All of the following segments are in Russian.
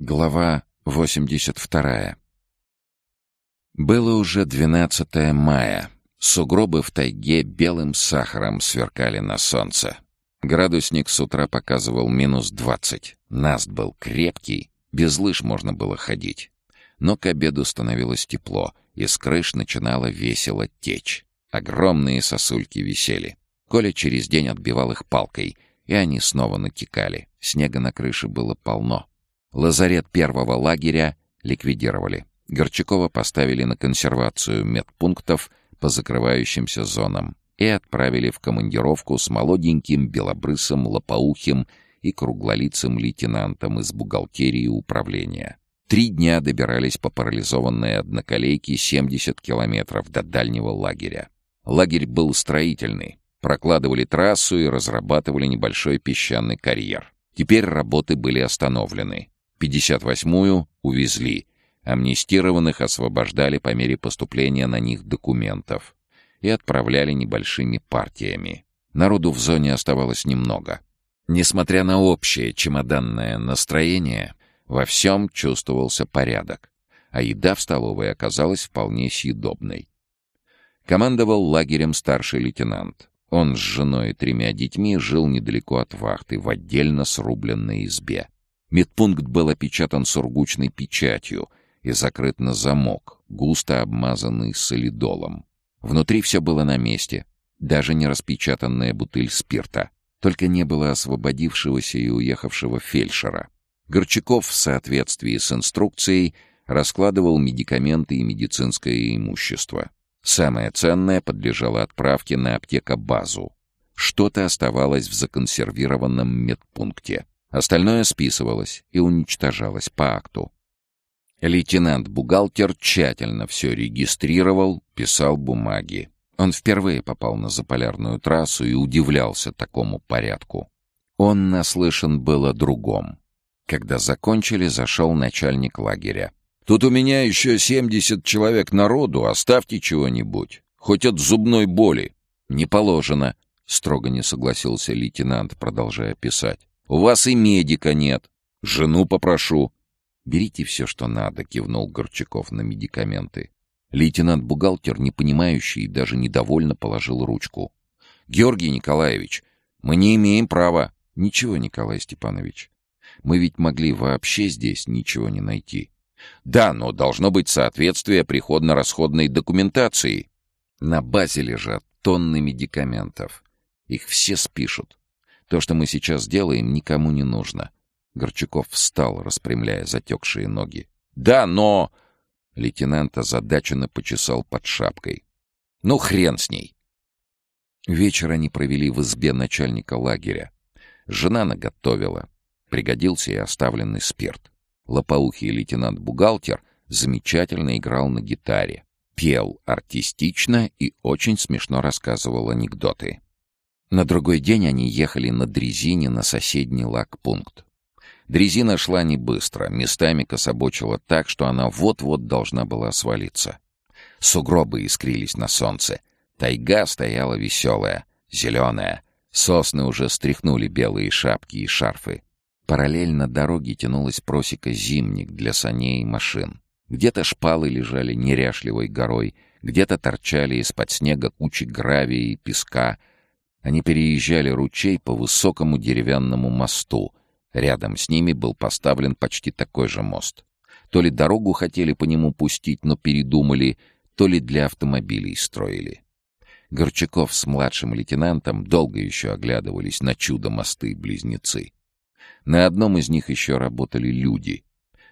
Глава 82. Было уже 12 мая. Сугробы в тайге белым сахаром сверкали на солнце. Градусник с утра показывал минус 20. Наст был крепкий, без лыж можно было ходить. Но к обеду становилось тепло, и с крыш начинало весело течь. Огромные сосульки висели. Коля через день отбивал их палкой, и они снова натекали. Снега на крыше было полно. Лазарет первого лагеря ликвидировали. Горчакова поставили на консервацию медпунктов по закрывающимся зонам и отправили в командировку с молоденьким, белобрысым, лопоухим и круглолицым лейтенантом из бухгалтерии управления. Три дня добирались по парализованной одноколейке 70 километров до дальнего лагеря. Лагерь был строительный. Прокладывали трассу и разрабатывали небольшой песчаный карьер. Теперь работы были остановлены. 58-ю увезли. Амнистированных освобождали по мере поступления на них документов и отправляли небольшими партиями. Народу в зоне оставалось немного. Несмотря на общее чемоданное настроение, во всем чувствовался порядок, а еда в столовой оказалась вполне съедобной. Командовал лагерем старший лейтенант. Он с женой и тремя детьми жил недалеко от вахты, в отдельно срубленной избе. Медпункт был опечатан сургучной печатью и закрыт на замок, густо обмазанный солидолом. Внутри все было на месте, даже не распечатанная бутыль спирта. Только не было освободившегося и уехавшего фельдшера. Горчаков в соответствии с инструкцией раскладывал медикаменты и медицинское имущество. Самое ценное подлежало отправке на аптека-базу. Что-то оставалось в законсервированном медпункте. Остальное списывалось и уничтожалось по акту. Лейтенант-бухгалтер тщательно все регистрировал, писал бумаги. Он впервые попал на заполярную трассу и удивлялся такому порядку. Он наслышан был о другом. Когда закончили, зашел начальник лагеря. «Тут у меня еще семьдесят человек народу, оставьте чего-нибудь, хоть от зубной боли». «Не положено», — строго не согласился лейтенант, продолжая писать. У вас и медика нет. Жену попрошу». «Берите все, что надо», — кивнул Горчаков на медикаменты. Лейтенант-бухгалтер, непонимающий, даже недовольно положил ручку. «Георгий Николаевич, мы не имеем права». «Ничего, Николай Степанович. Мы ведь могли вообще здесь ничего не найти». «Да, но должно быть соответствие приходно-расходной документации». На базе лежат тонны медикаментов. Их все спишут. То, что мы сейчас делаем, никому не нужно. Горчаков встал, распрямляя затекшие ноги. «Да, но...» Лейтенант озадаченно почесал под шапкой. «Ну, хрен с ней!» Вечер они провели в избе начальника лагеря. Жена наготовила. Пригодился и оставленный спирт. Лопоухий лейтенант-бухгалтер замечательно играл на гитаре. Пел артистично и очень смешно рассказывал анекдоты. На другой день они ехали на дрезине на соседний лагпункт. Дрезина шла не быстро, местами кособочила так, что она вот-вот должна была свалиться. Сугробы искрились на солнце. Тайга стояла веселая, зеленая. Сосны уже стряхнули белые шапки и шарфы. Параллельно дороге тянулась просека зимник для саней и машин. Где-то шпалы лежали неряшливой горой, где-то торчали из-под снега кучи гравия и песка — они переезжали ручей по высокому деревянному мосту. Рядом с ними был поставлен почти такой же мост. То ли дорогу хотели по нему пустить, но передумали, то ли для автомобилей строили. Горчаков с младшим лейтенантом долго еще оглядывались на чудо-мосты-близнецы. На одном из них еще работали люди.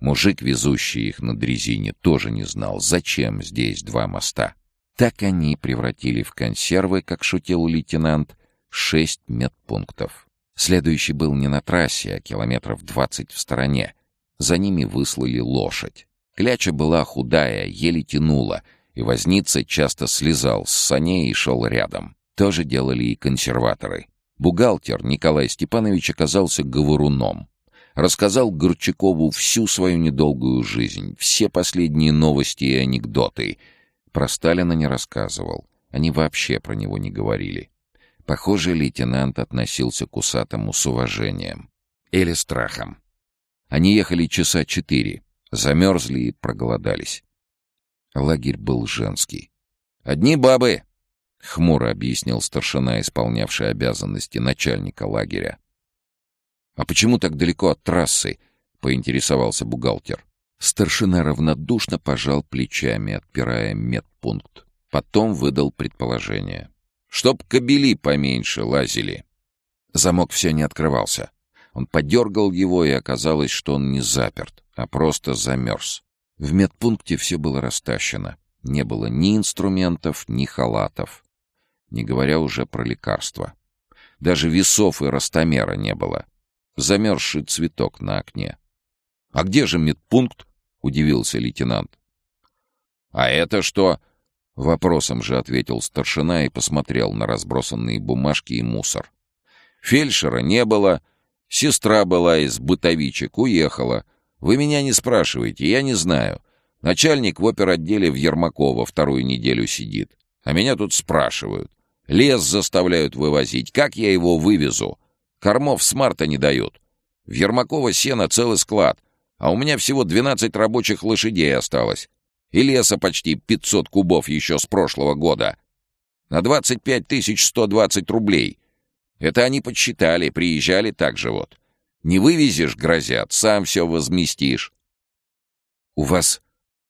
Мужик, везущий их на дрезине, тоже не знал, зачем здесь два моста. Так они превратили в консервы, как шутил лейтенант, шесть медпунктов. Следующий был не на трассе, а километров двадцать в стороне. За ними выслали лошадь. Кляча была худая, еле тянула, и возница часто слезал с саней и шел рядом. То же делали и консерваторы. Бухгалтер Николай Степанович оказался говоруном. Рассказал Горчакову всю свою недолгую жизнь, все последние новости и анекдоты — про Сталина не рассказывал. Они вообще про него не говорили. Похоже, лейтенант относился к усатому с уважением. Или страхом. Они ехали часа четыре, замерзли и проголодались. Лагерь был женский. «Одни бабы!» — хмуро объяснил старшина, исполнявший обязанности начальника лагеря. «А почему так далеко от трассы?» — поинтересовался бухгалтер. Старшина равнодушно пожал плечами, отпирая медпункт. Потом выдал предположение. «Чтоб кобели поменьше лазили». Замок все не открывался. Он подергал его, и оказалось, что он не заперт, а просто замерз. В медпункте все было растащено. Не было ни инструментов, ни халатов. Не говоря уже про лекарства. Даже весов и ростомера не было. Замерзший цветок на окне. «А где же медпункт?» — удивился лейтенант. «А это что?» — вопросом же ответил старшина и посмотрел на разбросанные бумажки и мусор. «Фельдшера не было, сестра была из бытовичек, уехала. Вы меня не спрашивайте, я не знаю. Начальник в оперотделе в Ермакова вторую неделю сидит. А меня тут спрашивают. Лес заставляют вывозить. Как я его вывезу? Кормов с марта не дают. В Ермакова сено целый склад, а у меня всего 12 рабочих лошадей осталось. И леса почти 500 кубов еще с прошлого года. На 25 120 рублей. Это они подсчитали, приезжали так же вот. Не вывезешь, грозят, сам все возместишь. — У вас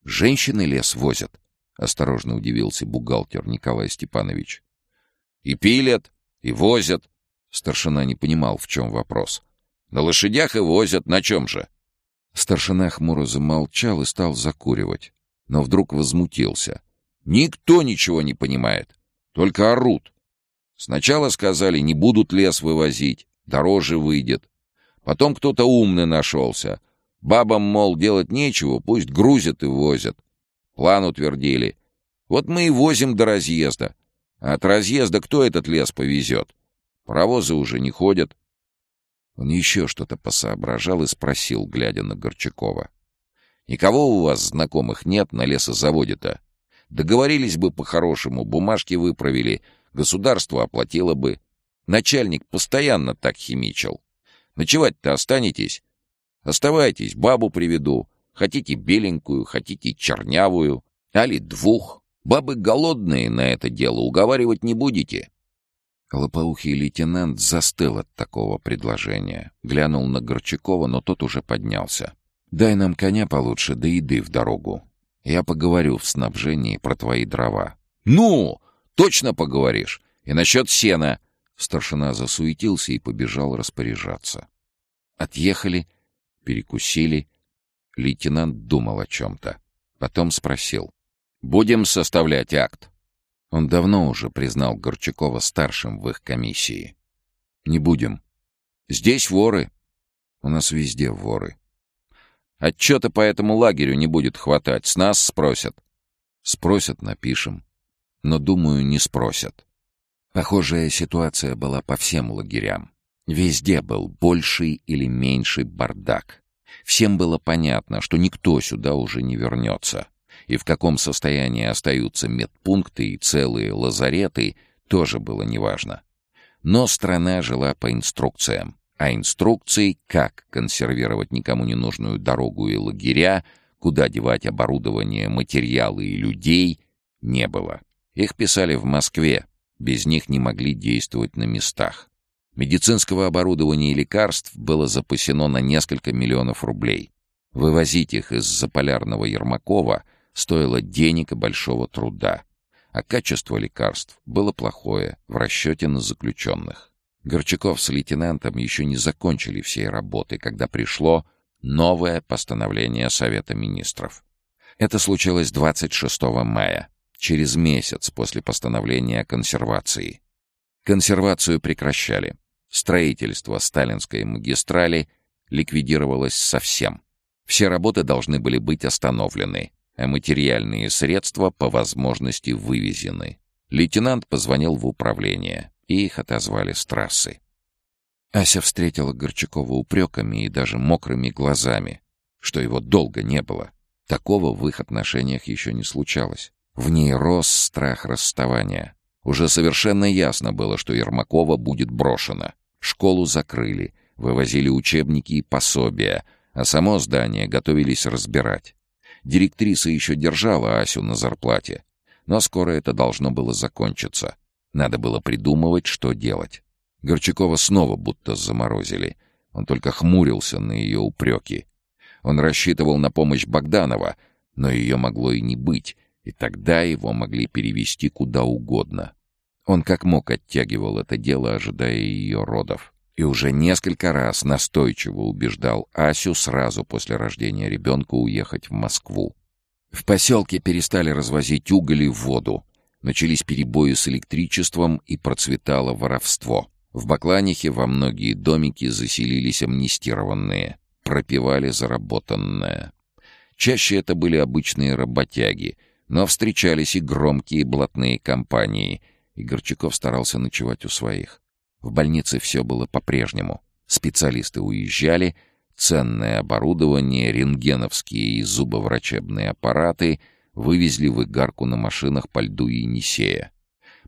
женщины лес возят? — осторожно удивился бухгалтер Николай Степанович. — И пилят, и возят. Старшина не понимал, в чем вопрос. — На лошадях и возят, на чем же? Старшина хмуро замолчал и стал закуривать, но вдруг возмутился. — Никто ничего не понимает, только орут. Сначала сказали, не будут лес вывозить, дороже выйдет. Потом кто-то умный нашелся. Бабам, мол, делать нечего, пусть грузят и возят. План утвердили. Вот мы и возим до разъезда. А от разъезда кто этот лес повезет? Паровозы уже не ходят. Он еще что-то посоображал и спросил, глядя на Горчакова. «Никого у вас знакомых нет на лесозаводе-то? Договорились бы по-хорошему, бумажки выправили, государство оплатило бы. Начальник постоянно так химичил. Ночевать-то останетесь? Оставайтесь, бабу приведу. Хотите беленькую, хотите чернявую. Али двух. Бабы голодные на это дело, уговаривать не будете. Лопоухий лейтенант застыл от такого предложения. Глянул на Горчакова, но тот уже поднялся. «Дай нам коня получше, да еды в дорогу. Я поговорю в снабжении про твои дрова». «Ну, точно поговоришь. И насчет сена. Старшина засуетился и побежал распоряжаться. Отъехали, перекусили. Лейтенант думал о чем-то. Потом спросил. «Будем составлять акт». Он давно уже признал Горчакова старшим в их комиссии. «Не будем. Здесь воры. У нас везде воры. Отчета по этому лагерю не будет хватать. С нас спросят». «Спросят, напишем. Но, думаю, не спросят». Похожая ситуация была по всем лагерям. Везде был больший или меньший бардак. Всем было понятно, что никто сюда уже не вернется. И в каком состоянии остаются медпункты и целые лазареты, тоже было неважно. Но страна жила по инструкциям. А инструкций, как консервировать никому не нужную дорогу и лагеря, куда девать оборудование, материалы и людей, не было. Их писали в Москве, без них не могли действовать на местах. Медицинского оборудования и лекарств было запасено на несколько миллионов рублей. Вывозить их из заполярного Ермакова стоило денег и большого труда. А качество лекарств было плохое в расчете на заключенных. Горчаков с лейтенантом еще не закончили всей работы, когда пришло новое постановление Совета Министров. Это случилось 26 мая через месяц после постановления о консервации. Консервацию прекращали. Строительство сталинской магистрали ликвидировалось совсем. Все работы должны были быть остановлены, а материальные средства по возможности вывезены. Лейтенант позвонил в управление, и их отозвали с трассы. Ася встретила Горчакова упреками и даже мокрыми глазами, что его долго не было. Такого в их отношениях еще не случалось. В ней рос страх расставания. Уже совершенно ясно было, что Ермакова будет брошена. Школу закрыли, вывозили учебники и пособия, а само здание готовились разбирать. Директриса еще держала Асю на зарплате, но скоро это должно было закончиться. Надо было придумывать, что делать. Горчакова снова будто заморозили. Он только хмурился на ее упреки. Он рассчитывал на помощь Богданова, но ее могло и не быть, и тогда его могли перевести куда угодно. Он как мог оттягивал это дело, ожидая ее родов. И уже несколько раз настойчиво убеждал Асю сразу после рождения ребенка уехать в Москву. В поселке перестали развозить уголь и воду. Начались перебои с электричеством и процветало воровство. В Бакланихе во многие домики заселились амнистированные, пропивали заработанное. Чаще это были обычные работяги, но встречались и громкие блатные компании, и Горчаков старался ночевать у своих. В больнице все было по-прежнему. Специалисты уезжали, ценное оборудование, рентгеновские и зубоврачебные аппараты вывезли в Игарку на машинах по льду Енисея.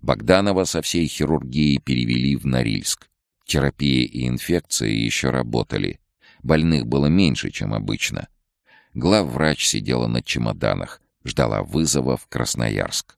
Богданова со всей хирургией перевели в Норильск. Терапия и инфекции еще работали. Больных было меньше, чем обычно. Главврач сидела на чемоданах, ждала вызова в Красноярск.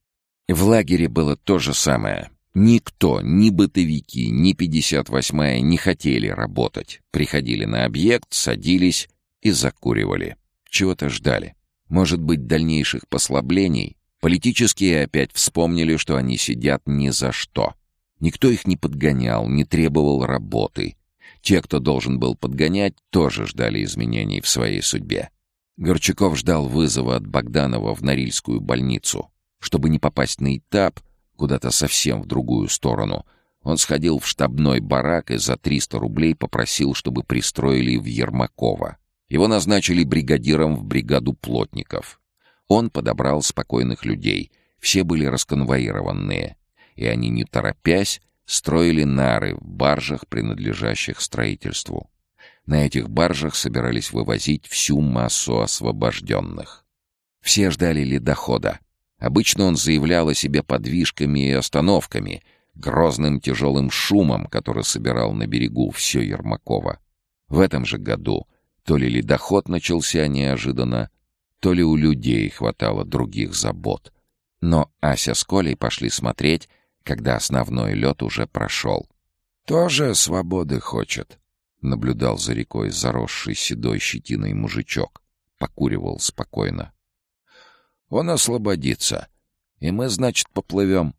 В лагере было то же самое. Никто, ни бытовики, ни 58-я не хотели работать. Приходили на объект, садились и закуривали. Чего-то ждали. Может быть, дальнейших послаблений? Политические опять вспомнили, что они сидят ни за что. Никто их не подгонял, не требовал работы. Те, кто должен был подгонять, тоже ждали изменений в своей судьбе. Горчаков ждал вызова от Богданова в Норильскую больницу. Чтобы не попасть на этап, куда-то совсем в другую сторону, он сходил в штабной барак и за 300 рублей попросил, чтобы пристроили в Ермакова. Его назначили бригадиром в бригаду плотников. Он подобрал спокойных людей, все были расконвоированные, и они, не торопясь, строили нары в баржах, принадлежащих строительству. На этих баржах собирались вывозить всю массу освобожденных. Все ждали ледохода. Обычно он заявлял о себе подвижками и остановками, грозным тяжелым шумом, который собирал на берегу все Ермакова. В этом же году то ли ледоход начался неожиданно, то ли у людей хватало других забот. Но Ася с Колей пошли смотреть, когда основной лед уже прошел. «Тоже свободы хочет», — наблюдал за рекой заросший седой щетиной мужичок. Покуривал спокойно. Он освободится. И мы, значит, поплывем.